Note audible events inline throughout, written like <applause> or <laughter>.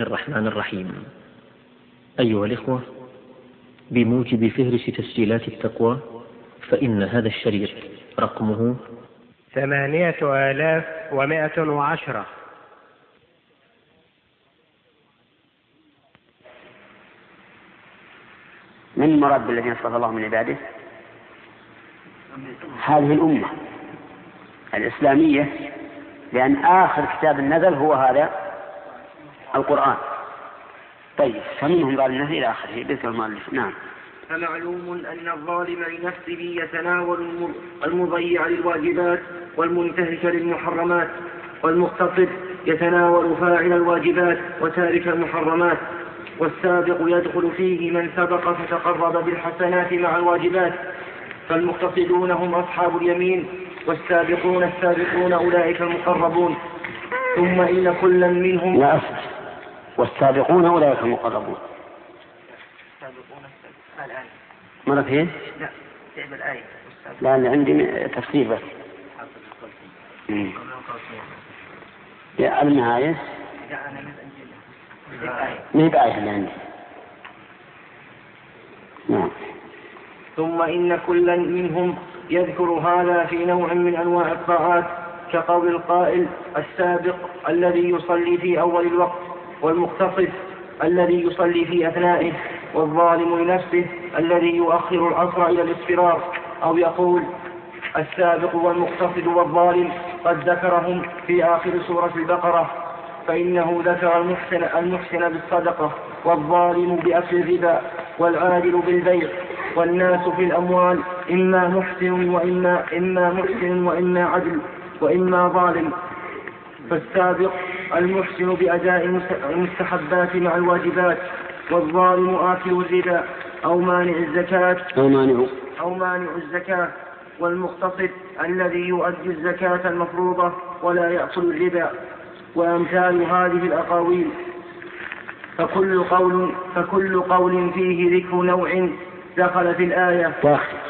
الرحمن الرحيم. أيها الإخوة بموجب فهرس تسجيلات التقوى فإن هذا الشريط رقمه ثمانية آلاف ومائة وعشرة. من المراد بالذين اصطفى الله من عباده؟ هذه الأمة الإسلامية لأن آخر كتاب نزل هو هذا. القرآن. طيب فمنهم ظالم النفس إلى آخره ذكر المؤلف. نعم. فمعلوم أن الظالم لنفسه يتناول المضيع للواجبات والمنتهك للمحرمات والمقتصد يتناول فاعل الواجبات وتارك المحرمات والسابق يدخل فيه من سبق فتقرب بالحسنات مع الواجبات. فالمقتصدون هم أصحاب اليمين والسابقون السابقون أولئك المقربون. ثم إن كلا منهم لا أصل والسابقون أولئك المقربون. مرتين؟ لا تعب الآية. لا اللي عندي تفسير بس. يا النهاية. لا أنا ما هي بآية اللي عندي؟ نعم. ثم إن كلا منهم يذكر هذا في نوع من أنواع الطاعات كقول القائل السابق الذي يصلي في أول الوقت. والمقتصد الذي يصلي في أثنائه والظالم لنفسه الذي يؤخر العصر إلى الاصفرار أو يقول السابق والمقتصد والظالم قد ذكرهم في آخر سورة البقرة فإنه ذكر المحسن المحسن بالصدقة والظالم بأكل الربا والعادل بالبيع والناس في الأموال إما محسن وإما إما محسن وإما عدل وإما ظالم. فالسابق المحسن بأداء المستحبات مع الواجبات والظالم آكل الربا أو مانع الزكاة. أو مانع. أو مانع الزكاة. والمقتصد الذي يؤدي الزكاة المفروضة ولا يأكل الربا. وأمثال هذه الأقاويل. فكل قول فكل قول فيه ذكر نوع دخل في الآية. واحد.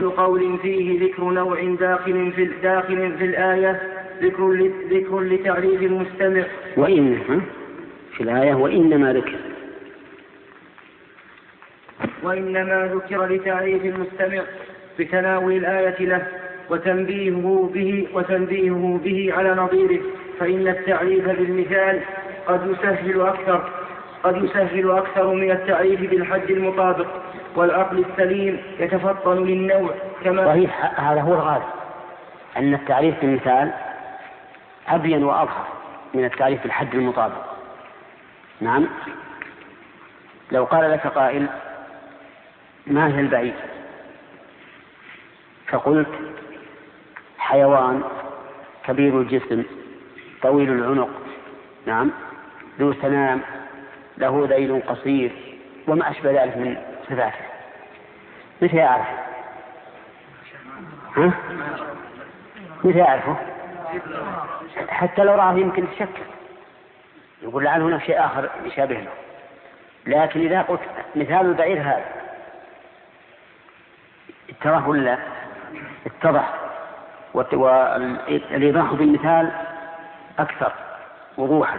كل قول فيه ذكر نوع داخل في داخل في الآية ذكر ذكر لتعريف المستمع. وإن؟ في الآية وإنما ذكر. وإنما ذكر لتعريف المستمع بتناول الآية له وتنبيهه به وتنبيهه به على نظيره. فإن التعريف بالمثال قد يسهل أكثر قد يسهل أكثر من التعريف بالحد المطابق. والعقل السليم يتفطن للنوع كما صحيح هذا هو الغالب. أن التعريف بالمثال أبين وأظهر من التعريف بالحد المطابق. نعم. لو قال لك قائل ما هي البعيد؟ فقلت حيوان كبير الجسم طويل العنق. نعم. ذو سنام له ذيل قصير وما أشبه ذلك من صفاته متى يعرف؟ ها؟ متى يعرفه؟ حتى لو رآه يمكن تشكل يقول لعل هناك شيء آخر يشابه له لكن إذا قلت مثال البعير هذا اتضح ولا اتضح والإيضاح بالمثال أكثر وضوحا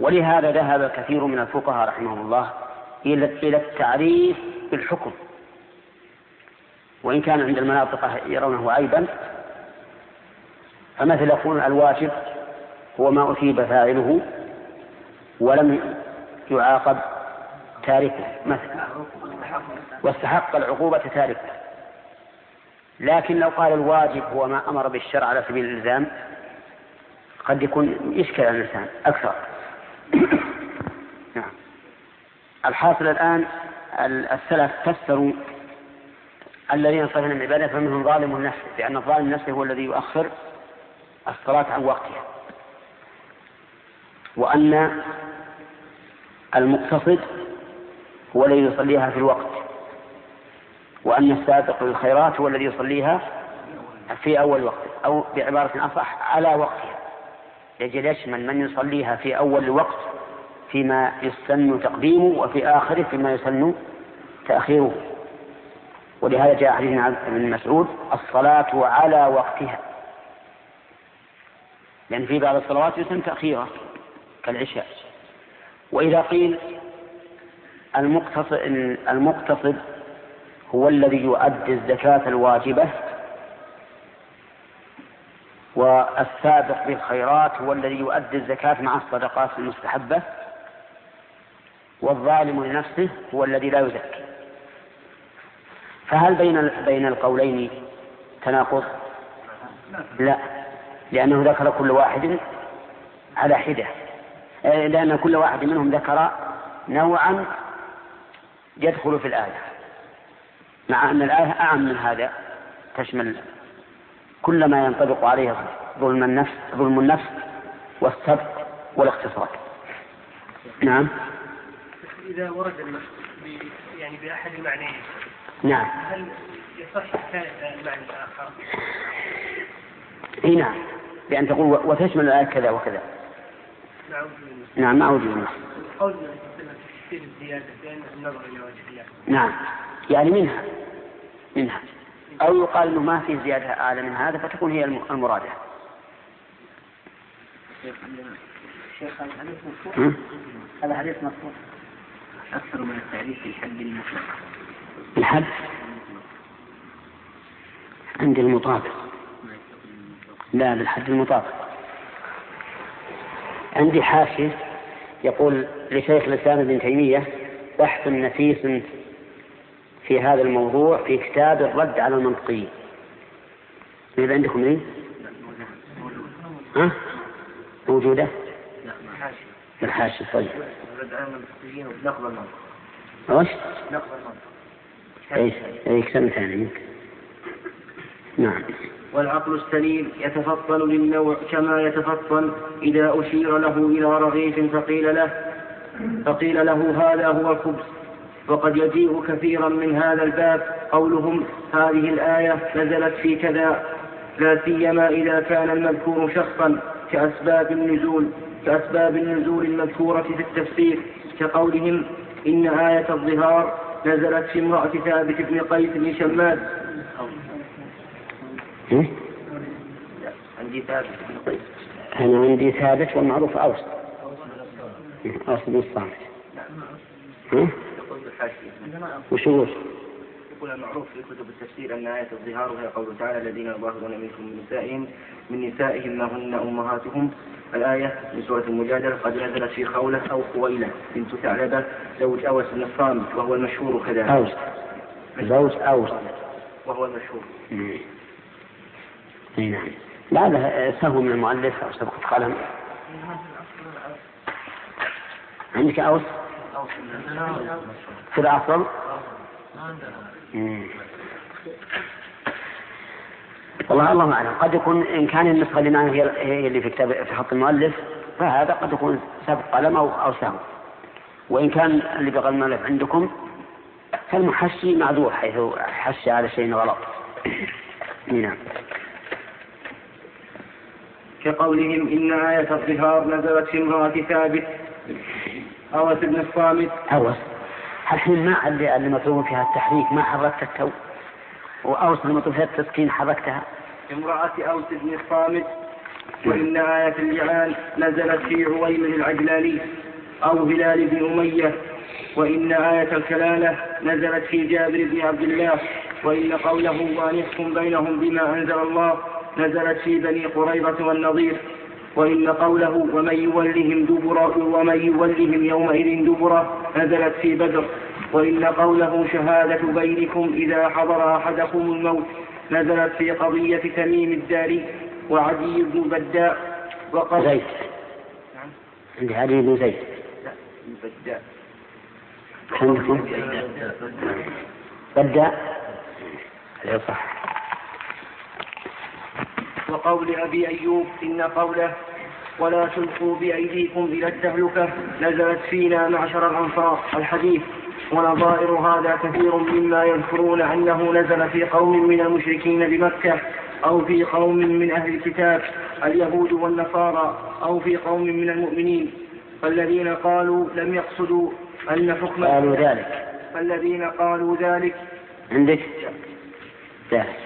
ولهذا ذهب كثير من الفقهاء رحمهم الله إلى التعريف بالحكم. وإن كان عند المناطق يرونه عيبا فمثل يقول الواجب هو ما أثيب فاعله ولم يعاقب تاركه مثلا واستحق العقوبة تاركه. لكن لو قال الواجب هو ما أمر بالشرع على سبيل الإلزام قد يكون يشكل على الإنسان أكثر. <coughs> نعم. الحاصل الآن ال- السلف فسروا الذين صفوا من العبادة فمنهم ظالم النفس لأن الظالم النفس هو الذي يؤخر الصلاة عن وقتها. وأن المقتصد هو الذي يصليها في الوقت وأن السابق للخيرات هو الذي يصليها في أول وقت أو بعبارة أصح على وقتها. يجب يشمل من يصليها في أول الوقت فيما يسن تقديمه وفي آخره فيما يسن تأخيره. ولهذا جاء حديث ابن مسعود الصلاة على وقتها. لأن في بعض الصلوات يتم تأخيرها كالعشاء. وإذا قيل المقتصد المقتصد هو الذي يؤدي الزكاة الواجبة والسابق بالخيرات هو الذي يؤدي الزكاة مع الصدقات المستحبة والظالم لنفسه هو الذي لا يزكي. فهل بين بين القولين تناقض؟ لا لأنه ذكر كل واحد على حدة. آه، لأن كل واحد منهم ذكر نوعا يدخل في الآية مع أن الآية أعم من هذا. تشمل كل ما ينطبق عليه ظلم النفس ظلم النفس والسبق والاقتصاد نعم. إذا ورد يعني بأحد المعنيين. نعم. هل يصح المعنى الآخر؟ اي نعم. بأن تقول وتشمل الآية كذا وكذا. نعم مع وجود النص قول الزيادة بأن النظر إلى وجه نعم. يعني منها. منها. أو يقال أنه ما في زيادة أعلى من هذا فتكون هي المرادة. شيخ هذا حديث مفتوح هذا حديث مفتوح أكثر من التعريف في الحد المطلق. الحد؟ عند المطابق. لا بالحد المطابق. عندي حاشية يقول لشيخ الإسلام ابن تيمية بحث نفيس في هذا الموضوع في كتاب الرد على المنطقيين إذا عندكم إيه؟ ها؟ موجودة؟ في الحاشية طيب. المنطق وش؟ نقض المنطق اي اي كتاب ثاني نعم. والعقل السليم يتفطن للنوع كما يتفطن إذا أشير له إلى رغيف فقيل له فقيل له هذا هو الخبز. وقد يجيء كثيرا من هذا الباب قولهم هذه الآية نزلت في كذا لا سيما إذا كان المذكور شخصا. كأسباب النزول كأسباب النزول المذكورة في التفسير كقولهم إن آية الظهار نزلت في امرأة ثابت بن قيس بن شماد. إيه؟ عندي ثابت بن قيس. أنا عندي ثابت والمعروف أوس أوس بن الصامت. وش يقول؟ يقول المعروف في كتب التفسير أن آية الظهار وهي قوله تعالى الذين يظاهرون منكم من نسائهم من نسائهم ما هن أمهاتهم الآية من سورة المجادلة قد نزلت في خولة أو خويلة بنت ثعلبة زوج أوس بن الصامت وهو المشهور كذلك. أوس زوج أوس وهو المشهور. نعم. لعله سهو من المؤلف أو سبقة قلم. عندك أوس؟ في الأصل والله الله أعلم. قد يكون إن كان النسخة اللي معنا هي اللي في كتاب في خط المؤلف فهذا قد يكون سبق قلم أو أو سهم. وإن كان اللي بقى المؤلف عندكم فالمحشي معذور حيث حشى على شيء غلط. <coughs> نعم. كقولهم إن آية الظهار نزلت في امرأة ثابت أوس بن الصامت. أوس. الحين ما اللي مطلوب فيها التحريك ما حركت التو. وأوس المطلوب فيها التسكين حركتها. امرأة أوس بن الصامت وإن آية اللعان نزلت في عويمر العجلاني أو هلال بن أمية وإن آية الكلالة نزلت في جابر بن عبد الله وإن قوله وانحكم بينهم بما أنزل الله نزلت في بني قريظة والنظير وإن قوله ومن يولهم دبرا ومن يولهم يومئذ دبرا نزلت في بدر. وإن قوله شهادة بينكم إذا حضر أحدكم الموت نزلت في قضية تميم الداري وعدي بن بداء وقال زيد. عندي علي بن زيد. لا بداء. عندكم؟ بداء. صح. وقول أبي أيوب إن قوله ولا تلقوا بأيديكم إلى التهلكة نزلت فينا معشر الأنصار الحديث. ونظائر هذا كثير مما يذكرون أنه نزل في قوم من المشركين بمكة أو في قوم من أهل الكتاب اليهود والنصارى أو في قوم من المؤمنين. فالذين قالوا لم يقصدوا أن حكم قالوا ذلك. فالذين قالوا ذلك. عندك؟ ذلك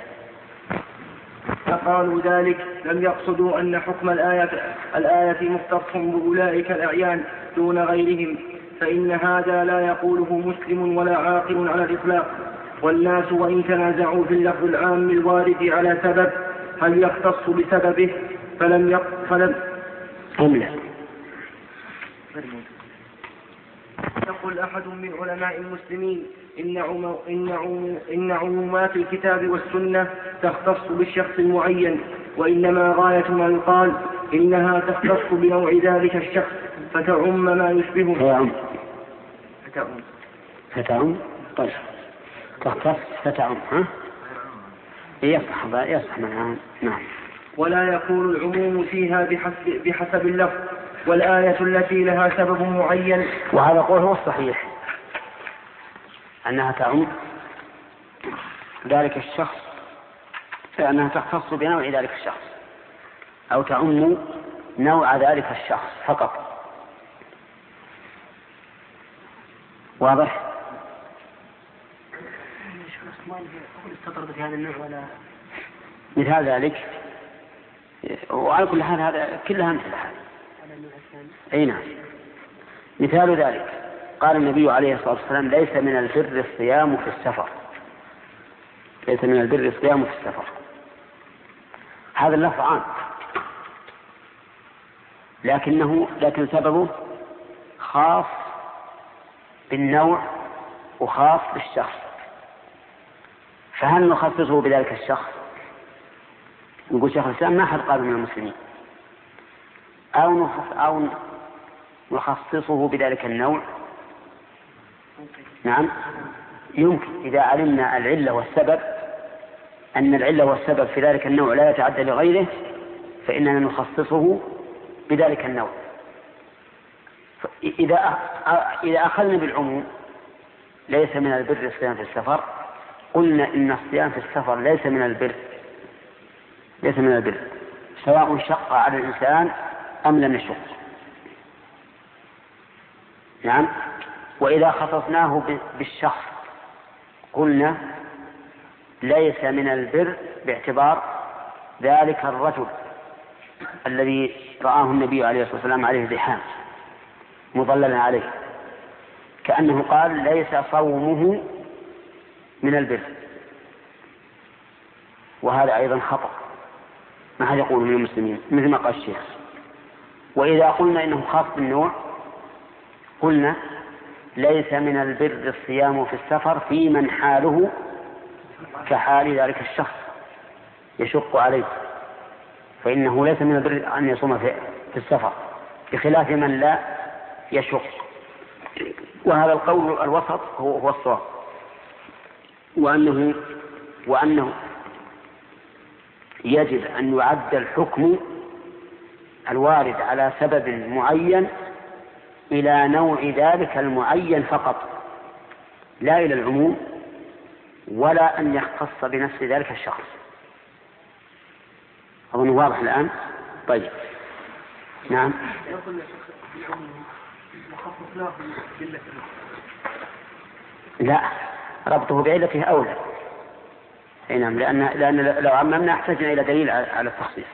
فقالوا ذلك. لم يقصدوا أن حكم الآية, الآية مختص بأولئك الأعيان دون غيرهم. فإن هذا لا يقوله مسلم ولا عاقل على الإطلاق. والناس وإن تنازعوا في اللفظ العام الوارد على سبب هل يختص بسببه؟ فلم يق فلم أم لا. يقول أحد من علماء المسلمين إن, عم إن, عم إن عمومات الكتاب والسنة تختص بالشخص المعين وإنما غاية ما يقال إنها تختص بنوع ذلك الشخص. فتعم ما يشبهه فتعم. فتعم. فتعم. طيب. تختص فتعم ها؟ يصح يصح نعم نعم. ولا يكون العموم فيها بحسب, بحسب اللفظ والآية التي لها سبب معين. وهذا قول هو الصحيح. أنها تعم. ذلك الشخص أنها تختص بنوع ذلك الشخص أو تعم نوع ذلك الشخص فقط. واضح؟ مثال ذلك وعلى كل حال هذا كلها مثل هذا. أي نعم. مثال ذلك. قال النبي عليه الصلاة والسلام ليس من البر الصيام في السفر. ليس من البر الصيام في السفر. هذا اللفظ عام. لكنه لكن سببه خاص بالنوع وخاص بالشخص. فهل نخصصه بذلك الشخص؟ يقول شيخ الإسلام ما حد قال من المسلمين. أو أو نخصصه بذلك النوع؟ نعم. يمكن. إذا علمنا العلة والسبب أن العلة والسبب في ذلك النوع لا يتعدى لغيره فإننا نخصصه بذلك النوع. إذا إذا أخذنا بالعموم ليس من البر الصيام في السفر. قلنا إن الصيام في السفر ليس من البر ليس من البر سواء شق على الإنسان أم لم يشق. نعم. وإذا خصصناه بالشخص قلنا ليس من البر باعتبار ذلك الرجل الذي رآه النبي عليه الصلاة والسلام عليه زحام مظللا عليه. كأنه قال ليس صومه من البر. وهذا أيضا خطأ. ما حد يقول من المسلمين؟ مثل ما قال الشيخ. وإذا قلنا إنه خاص بالنوع قلنا ليس من البر الصيام في السفر في من حاله كحال ذلك الشخص يشق عليه. فإنه ليس من البر أن يصوم في السفر بخلاف من لا يشق وهذا القول الوسط هو هو الصواب. وأنه وأنه يجب أن يعد الحكم الوارد على سبب معين إلى نوع ذلك المعين فقط لا إلى العموم ولا أن يختص بنفس ذلك الشخص. أظن واضح الآن؟ طيب. نعم. لا ربطه بعلته أولى. أي نعم لأن لأن لو عممنا احتجنا إلى دليل على التخصيص.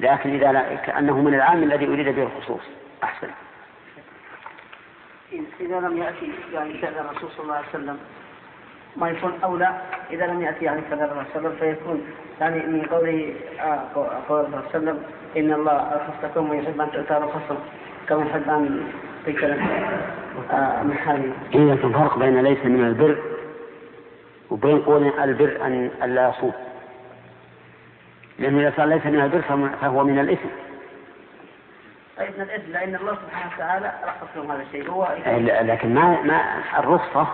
لكن إذا لا كأنه من العام الذي أريد به الخصوص. أحسن. إذا لم يأتي يعني فعل الرسول صلى الله عليه وسلم ما يكون أولى؟ إذا لم يأتي يعني فعل الرسول صلى الله عليه وسلم فيكون يعني من قوله آه، قول الله عليه وسلم إن الله خصكم ويحب أن تؤتى رخصه كما يحب ان تكلم من حاله. إذا فرق بين ليس من البر وبين قول البر أن ألا يصوم. لأنه إذا صار ليس من البر فهو من الإثم. طيب من الإثم لأن الله سبحانه وتعالى رخص لهم هذا الشيء. هو لكن ما ما الرخصة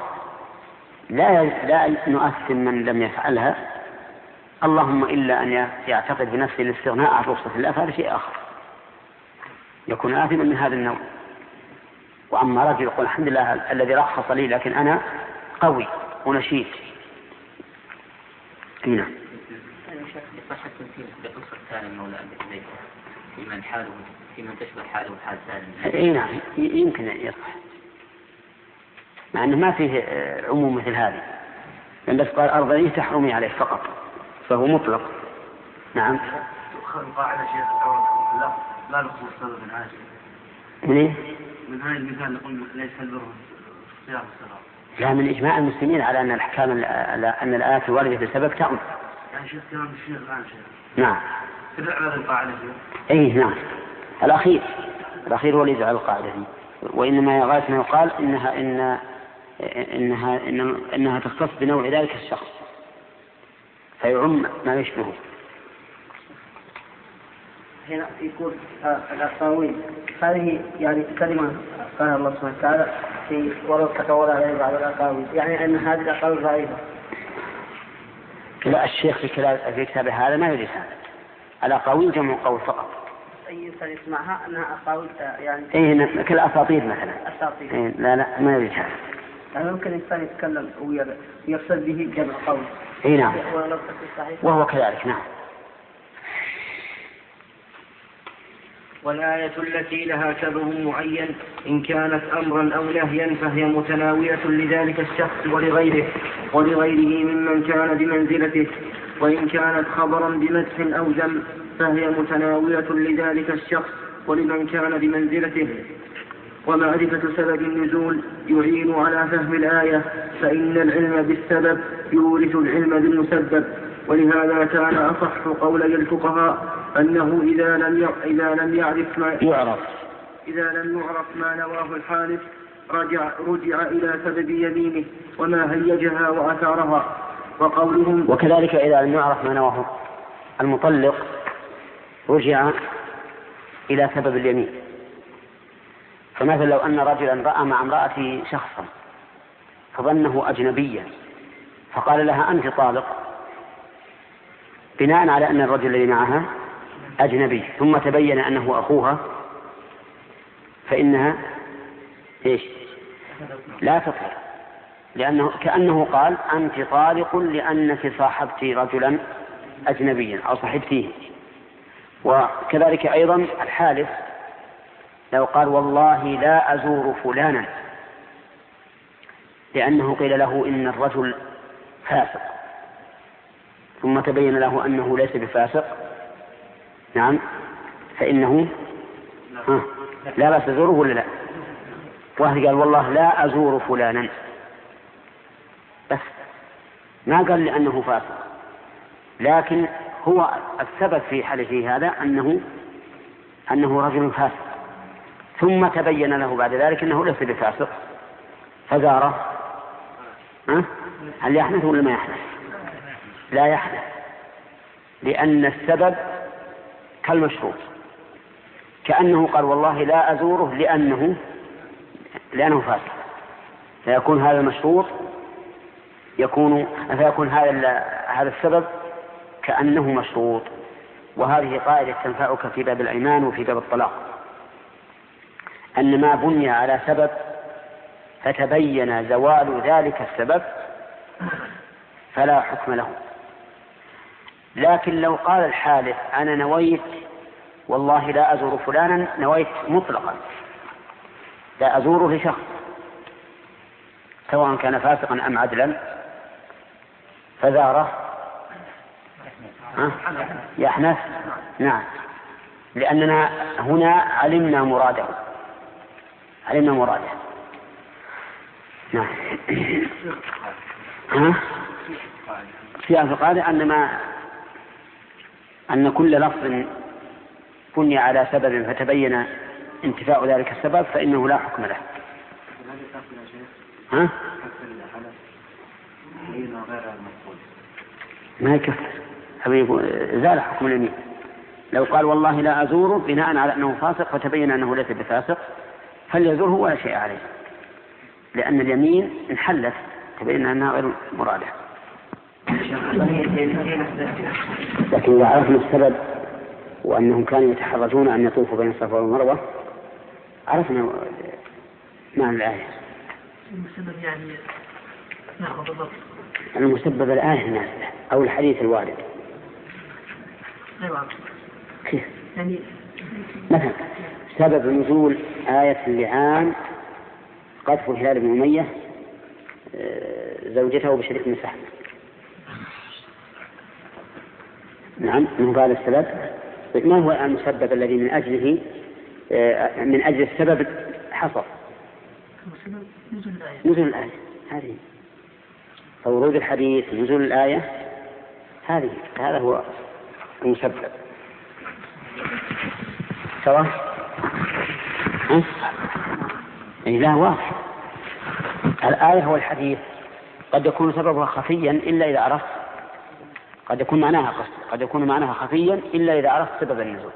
لا لا نؤثم من لم يفعلها. اللهم إلا أن يعتقد بنفسه الاستغناء عن رخصة الله فهذا شيء آخر. يكون آثما من هذا النوع وأما رجل يقول الحمد لله الذي رخص لي لكن أنا قوي ونشيط نعم يصح التمثيل بقصة سالم مولى أبي في من حاله في من تشبه حاله حال سالم اي نعم يمكن يصح مع انه ما فيه آه، عموم مثل هذه لأن بس قال ارضيه تحرمي عليه فقط فهو مطلق نعم تؤخذ قاعدة شيخ الله لا لخصوص سبب عاجل من إيه؟ من هذا المثال نقول ليس البر صيام الصلاة لا من إجماع المسلمين على أن الأحكام على أن الآيات الواردة في السبب تأمر يعني شيخ كلام الشيخ الآن شيخ. نعم. تدل على القاعدة شيخ؟ أي نعم. الأخير. الأخير هو اللي يجعل القاعدة دي وإنما غاية ما يقال إنها إن إنها إن إنها تختص بنوع ذلك الشخص. فيعم ما يشبهه. هنا يقول آه، الأقاويل هذه يعني كلمة قال الله سبحانه وتعالى في ولو تقول عليه بعض الأقاويل يعني أن هذه الأقاويل ضعيفة. لا الشيخ في كتاب في كتابه هذا ما يريد هذا. الأقاويل جمع قول فقط. أي إنسان يسمعها أنها أقاويل يعني إيه كالأساطير مثلا. أساطير. إيه لا لا ما يريد هذا. يعني ممكن إنسان يتكلم ويقصد به جمع قول. إيه نعم. وهو كذلك نعم. والآية التي لها شبه معين إن كانت أمرا أو نهيا فهي متناولة لذلك الشخص ولغيره ولغيره ممن كان بمنزلته وإن كانت خبرا بمدح أو ذم فهي متناولة لذلك الشخص ولمن كان بمنزلته. ومعرفة سبب النزول يعين على فهم الآية فإن العلم بالسبب يورث العلم بالمسبب. ولهذا كان أصح قولي الفقهاء أنه إذا لم إذا لم يعرف ما يعرف. إذا لم يعرف ما نواه الحالف رجع رجع إلى سبب يمينه وما هيجها وأثارها. وقولهم وكذلك إذا لم يعرف ما نواه المطلق رجع إلى سبب اليمين. فمثلا لو أن رجلا رأى مع امرأته شخصا فظنه أجنبيا فقال لها أنت طالق. بناء على أن الرجل الذي معها أجنبي ثم تبين أنه أخوها فإنها إيش؟ لا تطهر لأنه كأنه قال أنت طالق لأنك صاحبت رجلا أجنبيا أو صاحبتيه. وكذلك أيضا الحالف لو قال والله لا أزور فلانا. لأنه قيل له إن الرجل فاسق. ثم تبين له أنه ليس بفاسق. نعم. فإنه ها لا بأس تزوره ولا لا؟ واحد قال والله لا أزور فلانا. بس ما قال لأنه فاسق. لكن هو السبب في حدثه هذا أنه أنه رجل فاسق. ثم تبين له بعد ذلك أنه ليس بفاسق. فزاره؟ هل يحدث ولا ما يحدث؟ لا يحدث. لأن السبب كالمشروط. كأنه قال والله لا أزوره لأنه لأنه فاسق. فيكون هذا المشروط يكون فيكون هذا هذا السبب كأنه مشروط. وهذه قاعدة تنفعك في باب الأيمان وفي باب الطلاق. أن ما بني على سبب فتبين زوال ذلك السبب فلا حكم له. لكن لو قال الحالف أنا نويت والله لا أزور فلانا نويت مطلقا. لا أزوره لشخص سواء كان فاسقا أم عدلا. فزاره. يحنث. نعم. لأننا هنا علمنا مراده. علمنا مراده. نعم. ها؟ في القاعدة أن ما أن كل لفظ بني على سبب فتبين انتفاء ذلك السبب فإنه لا حكم له. ها؟ ما يكفر حبيب زال حكم اليمين لو قال والله لا أزوره بناء على أنه فاسق فتبين أنه ليس بفاسق فليزوره ولا شيء عليه لأن اليمين انحلت تبين أنها غير مرادة لكن إذا عرفنا السبب وأنهم كانوا يتحرجون أن يطوفوا بين الصفا والمروة عرفنا معنى الآية. المسبب يعني نعم بالضبط؟ المسبب الآية النازلة أو الحديث الوارد. أيوة. كيف؟ يعني مثلا سبب نزول آية اللعان قذف هلال بن أمية آه، زوجته بشريك سحب نعم من بعد السبب. ما هو المسبب الذي من أجله آه، من أجل السبب حصل؟ نزول الآية. هذه. ورود الحديث نزول الآية. هذه هذا هو المسبب. سواء أي لا واضح. الآية والحديث قد يكون سببها خفيا إلا إذا عرفت. قد يكون معناها قصد. قد يكون معناها خفيا إلا إذا عرفت سبب النزول.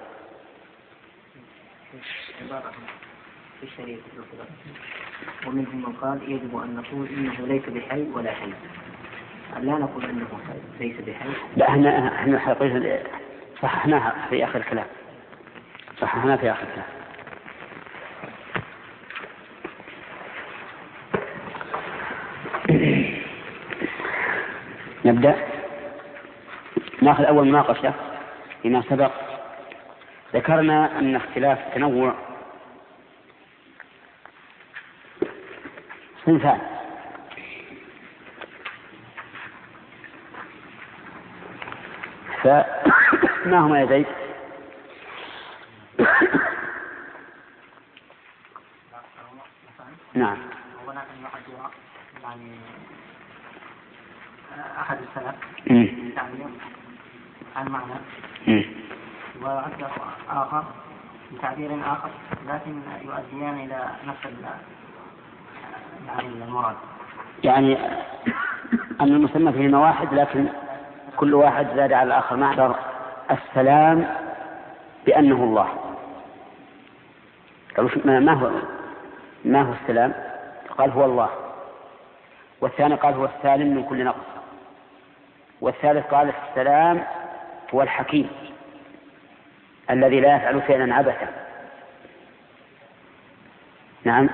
ومنهم من قال يجب أن نقول إنه ليس بحي ولا حي. لا نقول أنه ليس بحي. لا إحنا إحنا حقيقة صححناها في آخر الكلام. صححناها في آخر الكلام. نبدأ؟ ناخذ أول مناقشة فيما سبق. ذكرنا أن اختلاف التنوع صنفان. فما هما زيد؟ نعم. يعد يعني أحد السلف عن معنى وعد آخر بتعبير آخر لكن يؤديان إلى نفس يعني المراد. يعني أن المسمى فيهما واحد لكن كل واحد زاد على الآخر معذر السلام بأنه الله. ما هو ما هو السلام؟ قال هو الله. والثاني قال هو السالم من كل نقص. والثالث قال السلام هو الحكيم الذي لا يفعل فعلا عبثا. نعم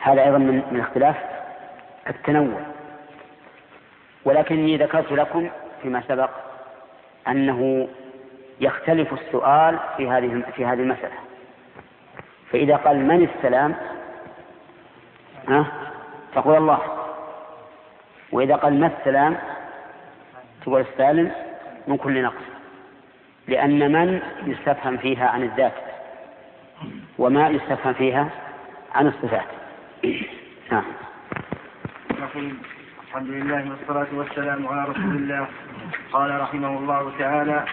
هذا أيضا من, من اختلاف التنوع. ولكني ذكرت لكم فيما سبق أنه يختلف السؤال في هذه في هذه المسألة. فإذا قال من السلام؟ ها؟ تقول الله. وإذا قال ما السلام؟ تقول السالم من كل نقص. لأن من يستفهم فيها عن الذات وما يستفهم فيها عن الصفات. <clears throat> نعم. الحمد لله والصلاة والسلام على رسول الله. قال رحمه الله تعالى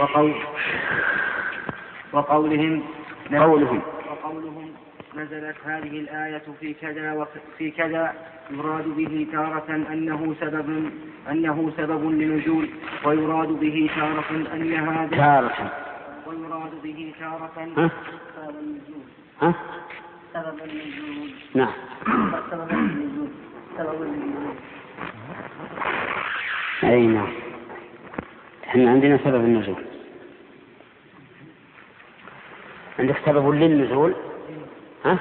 وقول وقولهم قولهم. وقولهم نزلت هذه الآية في كذا وفي كذا يراد به تارة أنه سبب أنه سبب لنزول ويراد به تارة أن هذا تارة. ويراد به تارة سبب النزول؟ سبب النزول نعم. سبب النزول سبب النزول أي نعم. إحنا عندنا سبب النزول عندك سبب للنزول؟ ها؟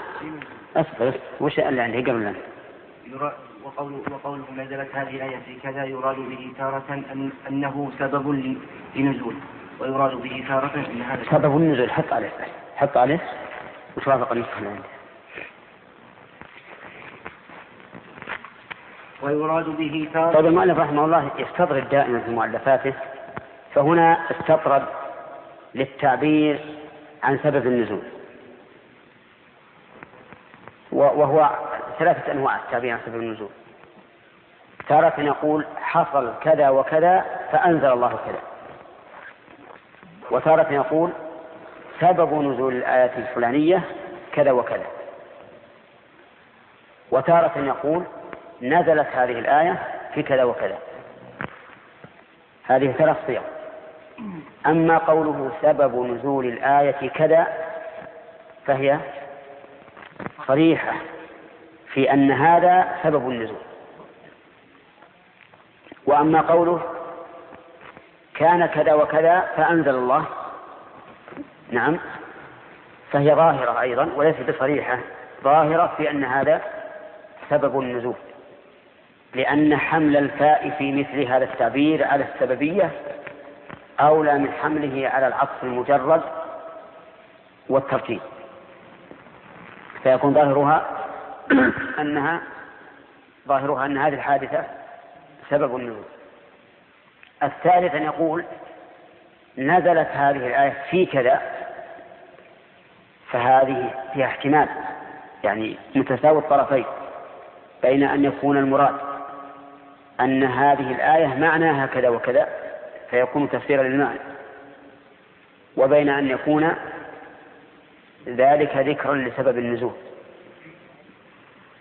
أصبر وش اللي عندي؟ قبل الآن وقوله, وقوله نزلت هذه الآية في كذا يراد به تارة أن أنه سبب لنزول. ويراد به تارة أن هذا سبب النزول حط عليه حط عليه. وش وافق النسخة اللي عندي؟ ويراد به تارة طيب المؤلف رحمه الله يستطرد دائما في مؤلفاته. فهنا استطرد للتعبير عن سبب النزول. وهو ثلاثة أنواع التعبير عن سبب النزول. تارة يقول حصل كذا وكذا فأنزل الله كذا. وتارة يقول سبب نزول الآية الفلانية كذا وكذا. وتارة يقول نزلت هذه الآية في كذا وكذا. هذه ثلاث صيغ. أما قوله سبب نزول الآية كذا فهي صريحة في أن هذا سبب النزول. وأما قوله كان كذا وكذا فأنزل الله نعم فهي ظاهرة أيضا وليست بصريحة ظاهرة في أن هذا سبب النزول. لأن حمل الفاء في مثل هذا التعبير على السببية أولى من حمله على العطف المجرد والترتيب. فيكون ظاهرها <clears throat> أنها ظاهرها أن هذه الحادثة سبب النزول. الثالث أن يقول نزلت هذه الآية في كذا فهذه فيها احتمال. يعني متساوي الطرفين بين أن يكون المراد أن هذه الآية معناها كذا وكذا فيكون تفسيرا للمعنى. وبين أن يكون ذلك ذكرا لسبب النزول.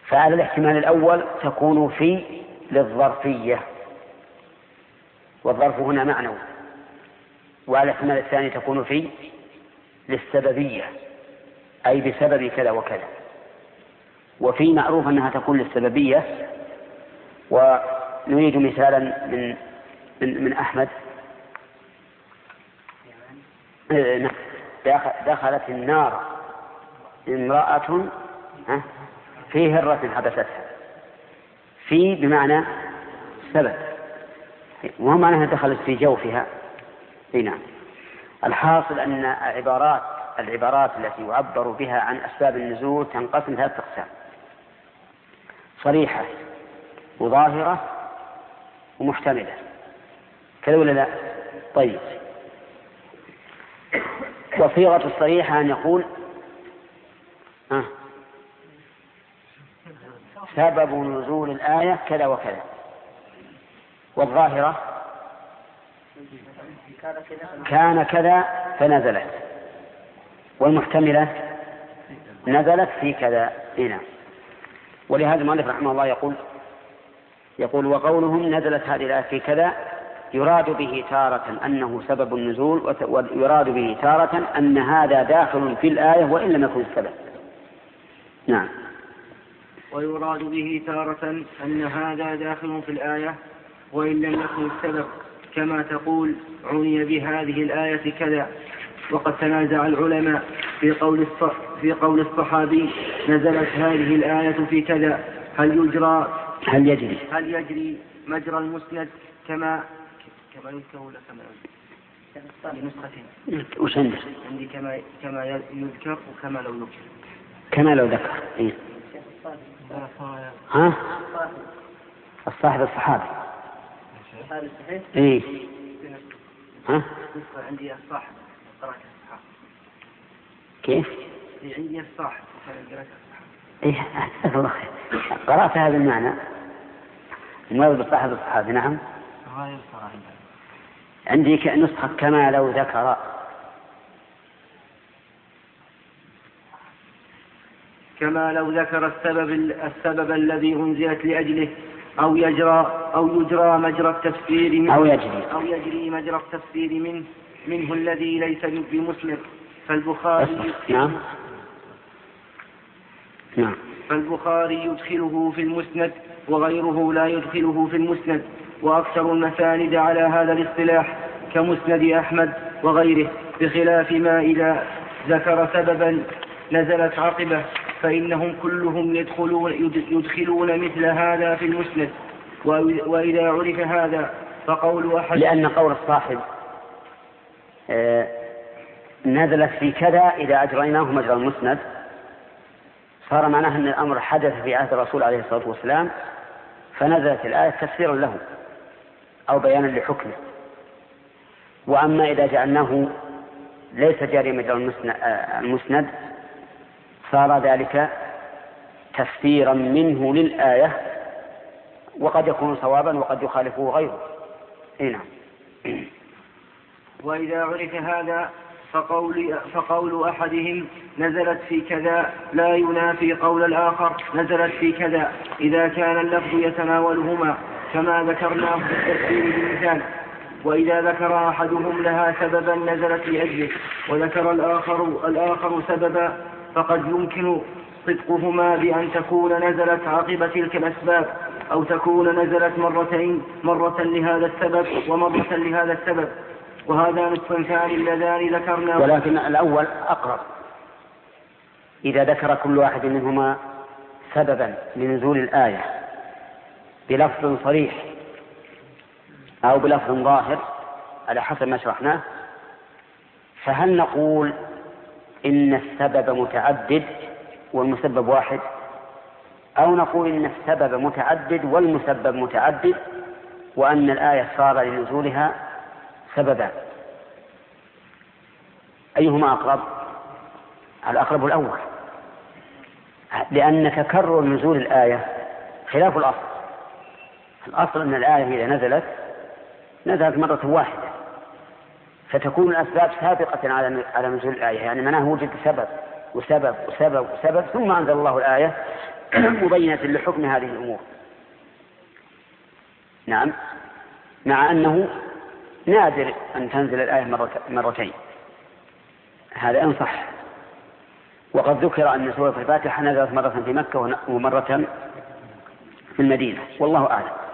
فعلى الاحتمال الأول تكون في للظرفية. والظرف هنا معنوي وعلى الاحتمال الثاني تكون في للسببية. أي بسبب كذا وكذا. وفي معروف أنها تكون للسببية. ونريد مثالا من من, من أحمد. إيه، نعم. دخلت النار امرأة في هرة حبستها. في بمعنى سبب. وهو معناها دخلت في جوفها. أي نعم. الحاصل أن عبارات العبارات التي يعبر بها عن أسباب النزول تنقسم ثلاث أقسام. صريحة وظاهره ومحتملة. كذا ولا لا؟ طيب. وصيغة الصريحة أن يقول آه. سبب نزول الآية كذا وكذا. والظاهرة كان كذا فنزلت. والمحتملة نزلت في كذا هنا. ولهذا المؤلف رحمه الله يقول يقول وقولهم نزلت هذه الآية في كذا يراد به تارة أنه سبب النزول ويراد به تارة أن هذا داخل في الآية وإن لم يكن السبب. نعم. ويراد به تارة أن هذا داخل في الآية وإن لم يكن السبب. كما تقول عني بهذه الآية كذا. وقد تنازع العلماء في قول في قول الصحابي نزلت هذه الآية في كذا. هل يجرى؟ هل يجري؟ هل يجري مجرى المسند كما كما يذكر ولا كما بنسختين وش عندك؟ عندي كما كما يذكر وكما لو يذكر كما لو ذكر. إيه؟ ها؟ الصاحب. الصحابي. هذا صحيح؟ اي ها؟ عندي الصاحب. قرأت كيف؟ عندي الصاحب. إيه جزاك الله خير. قرأت هذا المعنى. المراد بالصاحب الصحابي نعم. عندي نسخة كما لو ذكر. كما لو ذكر السبب السبب الذي أنزلت لأجله أو يجرى أو يجرى مجرى التفسير منه. أو يجري. أو يجري مجرى التفسير منه منه الذي ليس بمسلم. فالبخاري نعم. نعم. فالبخاري يدخله في المسند وغيره لا يدخله في المسند. وأكثر المساند على هذا الاصطلاح كمسند أحمد وغيره بخلاف ما إذا ذكر سببا نزلت عقبة فإنهم كلهم يدخلون يدخلون مثل هذا في المسند. وإذا عرف هذا فقول أحد لأن قول الصاحب آه، نزلت في كذا إذا أجريناه مجرى المسند. صار معناه أن الأمر حدث في عهد الرسول عليه الصلاة والسلام فنزلت الآية تفسيرا له. أو بيانا لحكمه. وأما إذا جعلناه ليس جاري مجرى المسند صار ذلك تفسيرا منه للآية وقد يكون صوابا وقد يخالفه غيره. اي نعم. وإذا عرف هذا فقول, فقول أحدهم نزلت في كذا لا ينافي قول الآخر نزلت في كذا. إذا كان اللفظ يتناولهما كما ذكرناه في التفسير بمثال وإذا ذكر أحدهم لها سببا نزلت لأجله وذكر الآخر الآخر سببا فقد يمكن صدقهما بأن تكون نزلت عقب تلك الأسباب أو تكون نزلت مرتين مرة لهذا السبب ومرة لهذا السبب. وهذا الصنفان اللذان ذكرنا ولكن الأول أقرب. إذا ذكر كل واحد منهما سببا لنزول الآية بلفظ صريح أو بلفظ ظاهر على حسب ما شرحناه فهل نقول إن السبب متعدد والمسبب واحد؟ أو نقول إن السبب متعدد والمسبب متعدد وأن الآية صار لنزولها سببا. أيهما أقرب؟ الأقرب الأول. لأن تكرر نزول الآية خلاف الأصل. الأصل أن الآية إذا نزلت نزلت مرة واحدة. فتكون الأسباب سابقة على على نزول الآية يعني معناه وجد سبب وسبب وسبب وسبب ثم أنزل الله الآية <clears throat> مبينة لحكم هذه الأمور. نعم. مع أنه نادر أن تنزل الآية مرتين. هذا إن صح. وقد ذكر أن سورة الفاتحة نزلت مرة في مكة ومرة في المدينة. والله أعلم.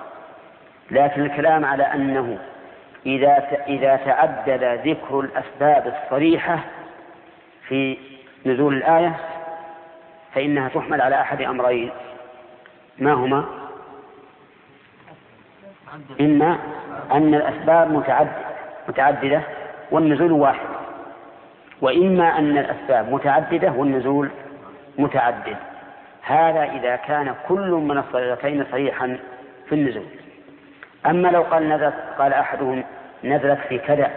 لكن الكلام على أنه إذا إذا تعدد ذكر الأسباب الصريحة في نزول الآية فإنها تحمل على أحد أمرين. ما هما؟ إما أن الأسباب متعددة متعددة والنزول واحد وإما أن الأسباب متعددة والنزول متعدد. هذا إذا كان كل من الصيغتين صحيحا في النزول. أما لو قال نزلت قال أحدهم نزلت في كذا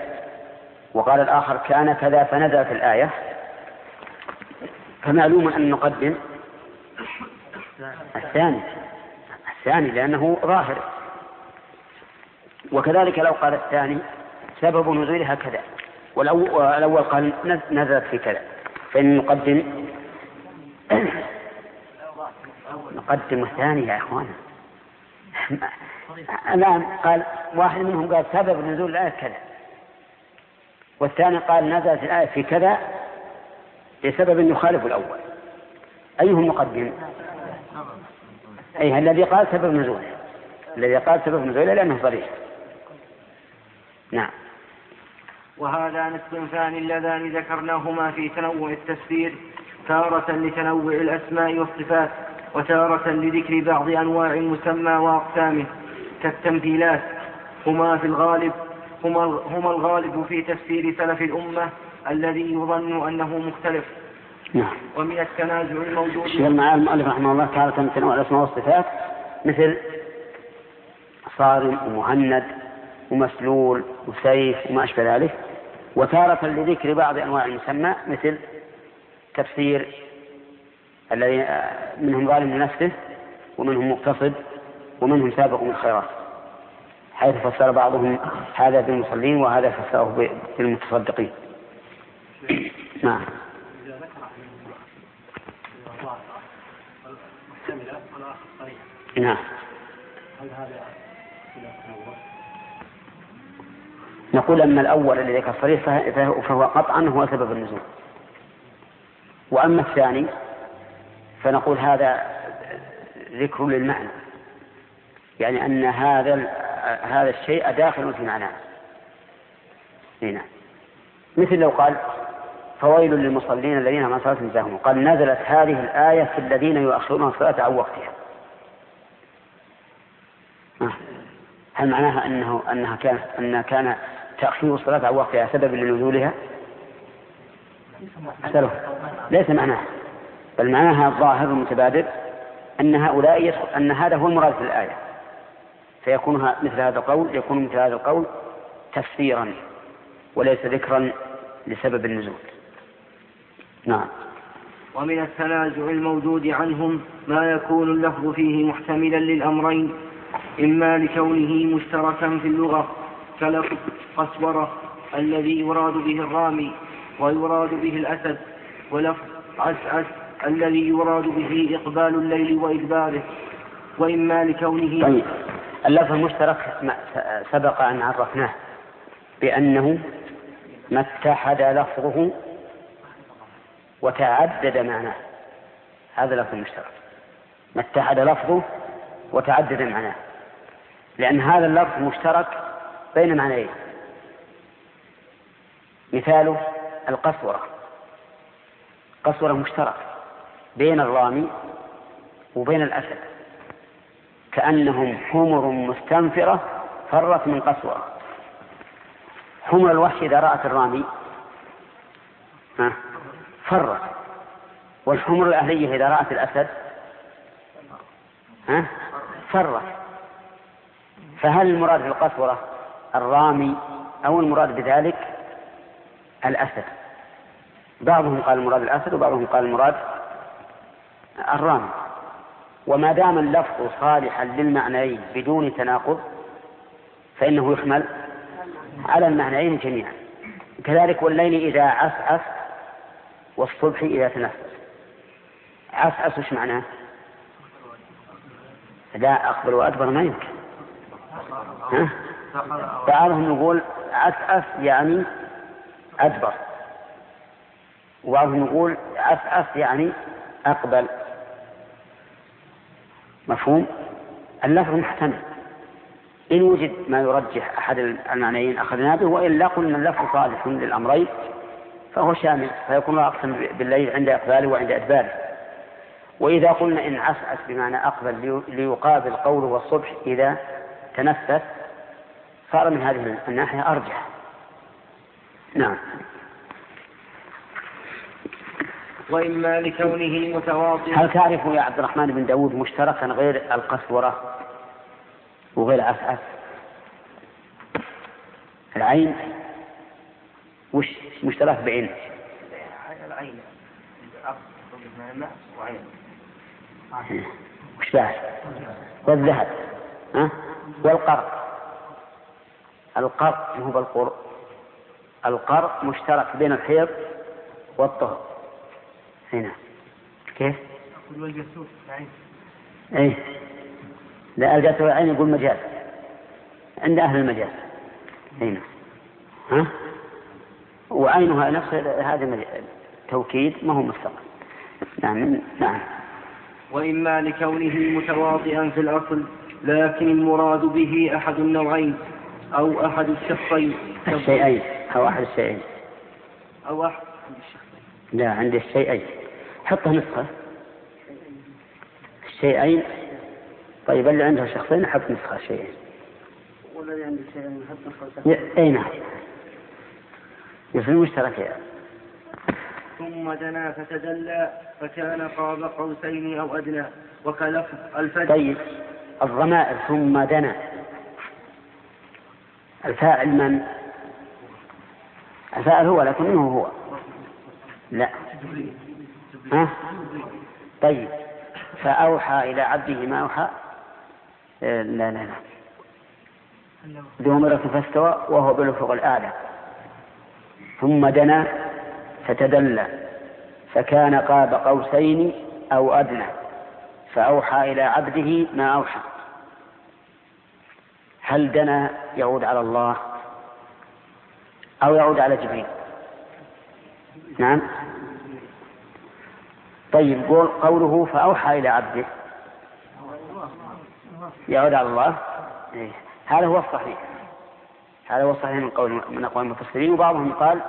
وقال الآخر كان كذا فنزلت الآية. فمعلوم أن نقدم الثاني الثاني لأنه ظاهر. وكذلك لو قال الثاني سبب نزولها كذا والأول قال نزلت في كذا. فإن نقدم نقدم <coughs> الثاني يا إخوانا الآن قال واحد منهم قال سبب نزول الآية كذا. والثاني قال نزلت الآية في كذا لسبب يخالف الأول. أيهم نقدم؟ أي الذي قال سبب نزوله الذي قال سبب نزوله لأنه صريح نعم. وهذان الصنفان اللذان ذكرناهما في تنوع التفسير تارة لتنوع الأسماء والصفات وتارة لذكر بعض أنواع المسمى وأقسامه. كالتمثيلات هما في الغالب هما, هما الغالب في تفسير سلف الأمة الذي يظن أنه مختلف. نعم. ومن التنازع الموجود الشيخ معاه المؤلف رحمه الله تارة تنوع الأسماء والصفات مثل صارم ومهند ومسلول وسيف وما أشبه ذلك. وتارة لذكر بعض أنواع المسمى مثل تفسير الذي منهم ظالم لنفسه ومنهم مقتصد ومنهم سابق بالخيرات حيث فسر بعضهم هذا بالمصلين وهذا فسره بالمتصدقين. نعم. نعم. نقول أما الأول الذي ذكر الصريح فهو قطعا هو سبب النزول. وأما الثاني فنقول هذا ذكر للمعنى. يعني أن هذا هذا الشيء داخل في معناه. هنا مثل لو قال فويل للمصلين الذين عن صلاتهم ساهون قال نزلت هذه الآية في الذين يؤخرون الصلاة عن وقتها. هل معناها أنه أنها كان أن كان تأخير الصلاة عن وقتها سبب لنزولها؟ أسأله ليس معناها بل معناها الظاهر المتبادر أن هؤلاء أن هذا هو المراد في الآية. فيكون مثل هذا القول يكون مثل هذا القول تفسيرا وليس ذكرا لسبب النزول. نعم. ومن التنازع الموجود عنهم ما يكون اللفظ فيه محتملا للأمرين إما لكونه مشتركا في اللغة كلفظ قسورة الذي يراد به الرامي ويراد به الأسد ولفظ عسعس الذي يراد به إقبال الليل وإدباره وإما لكونه طيب. اللفظ المشترك سبق أن عرفناه بأنه ما اتحد لفظه وتعدد معناه. هذا لفظ مشترك. ما اتحد لفظه وتعدد معناه. لأن هذا اللفظ مشترك بين معنيين. مثاله القسورة قسورة مشترك بين الرامي وبين الأسد. كأنهم حمر مستنفرة فرت من قسورة حمر الوحش إذا رأت الرامي. فرت. والحمر الأهلية إذا رأت الأسد. ها؟ فرت. فهل المراد بالقسورة الرامي أو المراد بذلك الأسد؟ بعضهم قال المراد الأسد وبعضهم قال المراد الرامي. وما دام اللفظ صالحا للمعنيين بدون تناقض فإنه يحمل على المعنيين جميعا كذلك والليل إذا عسعس والصبح إذا تنفس عسعس وش معناه؟ لا أقبل وأدبر ما يمكن ها؟ بعضهم يقول عسعس يعني أدبر وبعضهم يقول عسعس يعني أقبل مفهوم؟ اللفظ محتمل. إن وجد ما يرجح أحد المعنيين أخذنا به وإلا قلنا اللفظ صالح للأمرين فهو شامل فيكون أقسم بالليل عند إقباله وعند إدباره. وإذا قلنا إن عسعس بمعنى أقبل ليقابل قوله والصبح إذا تنفس صار من هذه الناحية أرجح. نعم. وإما لكونه متواطئا هل تعرف يا عبد الرحمن بن داود مشتركا غير القسورة وغير عسعس العين؟ وش مشترك بعين العين وش بعد والذهب ها؟ والقرض. القرض هو بالقر القرض مشترك بين الحيض والطهر. هنا كيف؟ والجسوس العين. إيه لا الجسد والعين يقول مجاز. عند أهل المجاز. هنا ها؟ وعينها نفس هذا توكيد ما هو مستقل. نعم نعم. وإما لكونه متواطئا في الأصل لكن المراد به أحد النوعين أو أحد الشخصين. الشيئين أو أحد الشيئين. أو أحد لا عندي الشيئين. حطه نسخة. الشيئين طيب اللي عنده شخصين حط نسخة شيئين. والذي عنده شيئين يحط نسخة ي- أي نعم. يصير مشترك يعني. ثم دنا فتدلى فكان قاب قوسين أو أدنى وكلفظ الفجر. طيب الضمائر. ثم دنا. الفاعل من؟ الفاعل هو لكنه هو. لا. ها؟ طيب. فأوحى إلى عبده ما أوحى؟ آه، لا لا لا. ذو مرة فاستوى وهو بالأفق الأعلى. ثم دنا فتدلى. فكان قاب قوسين أو أدنى. فأوحى إلى عبده ما أوحى. هل دنا يعود على الله أو يعود على جبريل؟ نعم. طيب قول قوله فأوحى إلى عبده. يعود على الله. إيه. هذا هو الصحيح. هذا هو الصحيح من قول من أقوال المفسرين وبعضهم قال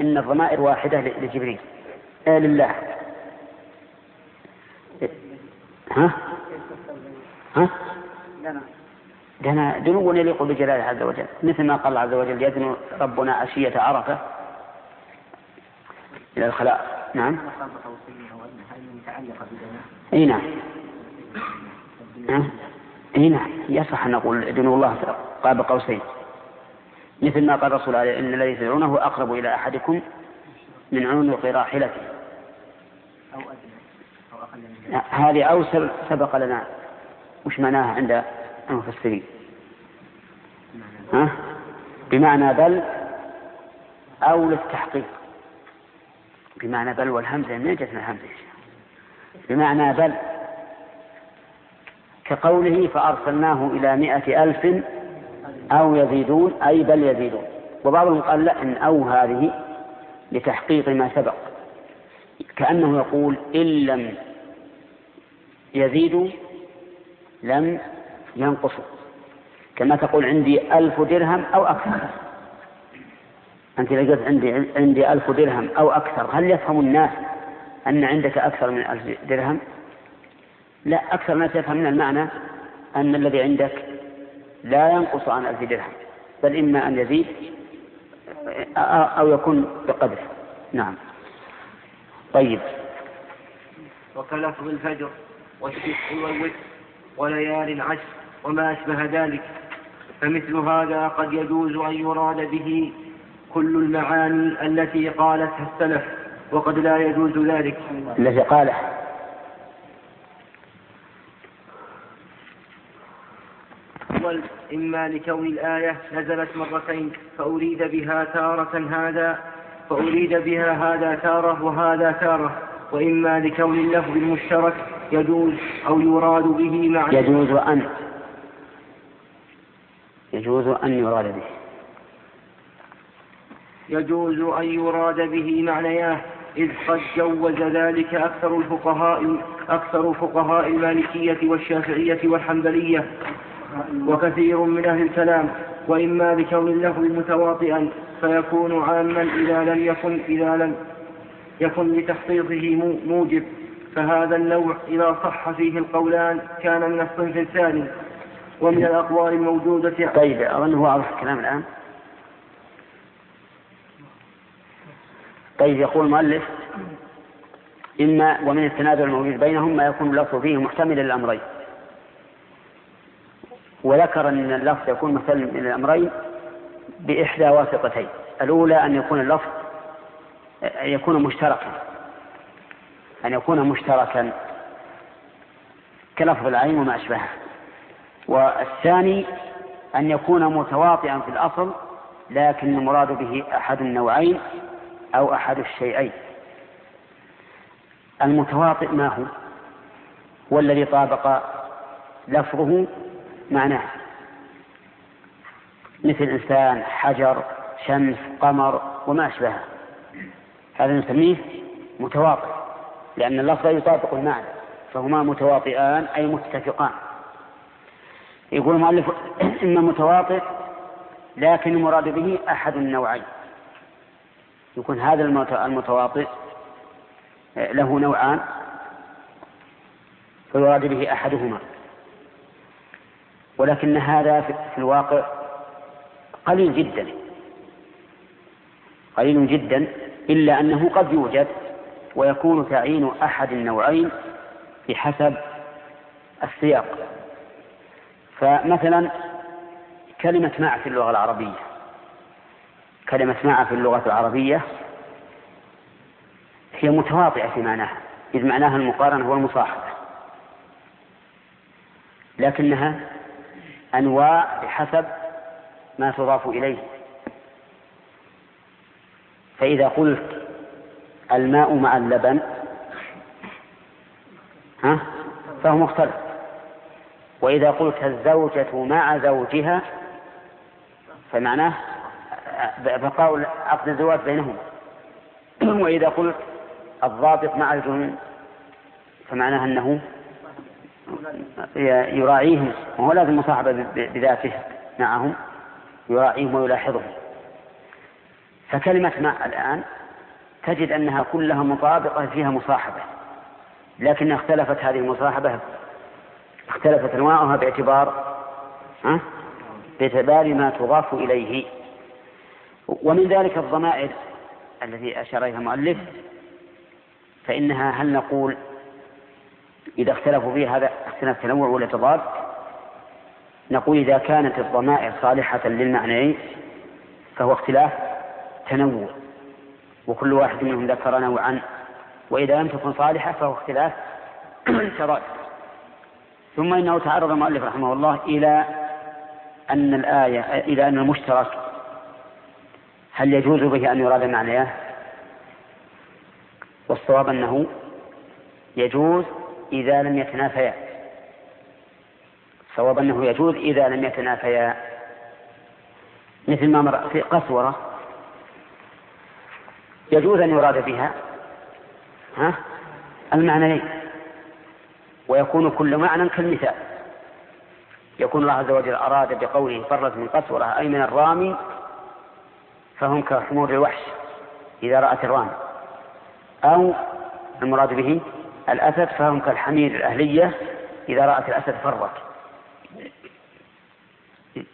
إن الضمائر واحدة لجبريل. آه لله. إيه. ها؟ ها؟ دنا دنو يليق بجلاله عز وجل. مثل ما قال عز وجل يدنو ربنا عشية عرفة إلى الخلاء. نعم. إي نعم؟ إي نعم. يصح أن نقول دون الله قاب قوسين. مثل ما قال الرسول عليه إن الذي تدعونه أقرب إلى أحدكم من عنق راحلته أو أدنى ذلك. هذه أو سب- سبق لنا. وش معناها عند المفسرين؟ ها؟ بمعنى بل أو للتحقيق. بمعنى بل والهمزة من جت من شيخ؟ بمعنى بل كقوله فأرسلناه إلى مائة ألف أو يزيدون أي بل يزيدون. وبعضهم قال لا إن أو هذه لتحقيق ما سبق. كأنه يقول إن لم يزيدوا لم ينقصوا. كما تقول عندي ألف درهم أو أكثر. أنت لقيت عندي عندي ألف درهم أو أكثر هل يفهم الناس أن عندك أكثر من ألف درهم؟ لا أكثر الناس يفهم من المعنى أن الذي عندك لا ينقص عن ألف درهم بل إما أن يزيد أو يكون بقدر. نعم. طيب. وكلفظ الفجر والشفع والوتر وليال عشر وما أشبه ذلك فمثل هذا قد يجوز أن يراد به كل المعاني التي قالتها السلف. وقد لا يجوز ذلك. التي قاله. أول إما لكون الآية نزلت مرتين فأريد بها تارة هذا فأريد بها هذا تارة وهذا تارة وإما لكون اللفظ المشترك يجوز أو يراد به معنى. يجوز أن يجوز أن يراد به. يجوز أن يراد به معنياه إذ قد جوز ذلك أكثر الفقهاء أكثر فقهاء المالكية والشافعية والحنبلية وكثير من أهل الكلام وإما لكون اللفظ متواطئا فيكون عاما إذا لم يكن إذا لم يكن لتخصيصه موجب. فهذا النوع إذا صح فيه القولان كان من الصنف الثاني ومن الأقوال الموجودة. طيب أظن هو واضح الكلام الآن. طيب يقول المؤلف إما ومن التنازل الموجود بينهم ما يكون اللفظ فيه محتملا للأمرين. وذكر أن اللفظ يكون محتملا للأمرين بإحدى واسطتين. الأولى أن يكون اللفظ يكون مشتركا أن يكون مشتركا كلفظ العين وما أشبهه. والثاني أن يكون متواطئا في الأصل لكن المراد به أحد النوعين أو أحد الشيئين. المتواطئ ما هو؟ هو الذي طابق لفظه معناه. مثل إنسان حجر شمس قمر وما أشبهه. هذا نسميه متواطئ لأن اللفظ يطابق المعنى فهما متواطئان أي متفقان. يقول المؤلف إما متواطئ لكن المراد به أحد النوعين. يكون هذا المتواطئ له نوعان. فيراد به أحدهما. ولكن هذا في الواقع قليل جدا. قليل جدا إلا أنه قد يوجد ويكون تعيين أحد النوعين بحسب السياق. فمثلا كلمة مع في اللغة العربية. كلمة مع في اللغة العربية هي متواطئة في معناها إذ معناها المقارنة والمصاحبة. لكنها أنواع بحسب ما تضاف إليه. فإذا قلت الماء مع اللبن ها فهو مختلف. وإذا قلت الزوجة مع زوجها فمعناه بقاء عقد الزواج بينهما. <clears throat> وإذا قلت الضابط مع الجنون فمعناه أنه يراعيهم وهو لازم مصاحبة بذاته معهم يراعيهم ويلاحظهم. فكلمة مع الآن تجد أنها كلها مطابقة فيها مصاحبة لكن اختلفت هذه المصاحبة اختلفت أنواعها باعتبار؟ باعتبار ما تضاف إليه. ومن ذلك الضمائر التي أشار إليها المؤلف فإنها هل نقول إذا اختلفوا فيها هذا اختلاف تنوع ولا تضاد؟ نقول إذا كانت الضمائر صالحة للمعنيين فهو اختلاف تنوع وكل واحد منهم ذكر نوعا وإذا لم تكن صالحة فهو اختلاف <clears throat> تضاد ثم إنه تعرض المؤلف رحمه الله إلى أن الآية إلى أن المشترك هل يجوز به أن يراد معناه؟ والصواب أنه يجوز إذا لم يتنافيا. الصواب أنه يجوز إذا لم يتنافيا. مثل ما مر في قسورة. يجوز أن يراد بها. ها؟ المعنيين. ويكون كل معنى كالمثال. يكون الله عز وجل أراد بقوله فرت من قسورة أي من الرامي فهم كحمور الوحش إذا رأت الرامي أو المراد به الأسد فهم كالحمير الأهلية إذا رأت الأسد فرت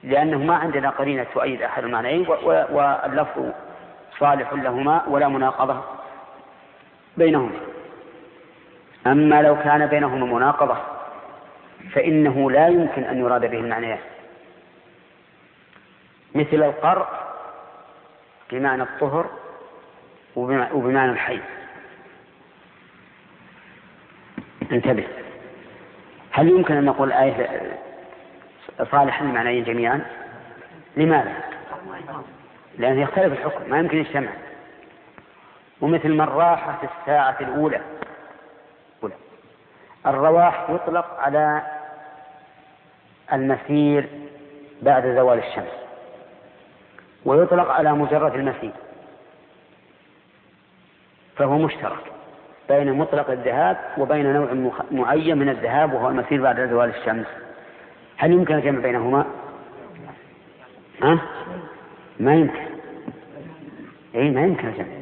لأنه ما عندنا قرينة تؤيد أحد المعنيين واللفظ صالح لهما ولا مناقضة بينهما أما لو كان بينهما مناقضة فإنه لا يمكن أن يراد به المعنيان. مثل القرء بمعنى الطهر وبمعنى الحي انتبه. هل يمكن أن نقول الآية صالحا لمعنيين جميعا؟ لماذا؟ لأنه يختلف الحكم ما يمكن يجتمع ومثل من راح في الساعة الأولى الرواح يطلق على المسير بعد زوال الشمس. ويطلق على مجرد المسير فهو مشترك بين مطلق الذهاب وبين نوع معين من الذهاب وهو المسير بعد زوال الشمس هل يمكن الجمع بينهما؟ ها؟ ما يمكن. اي ما يمكن الجمع.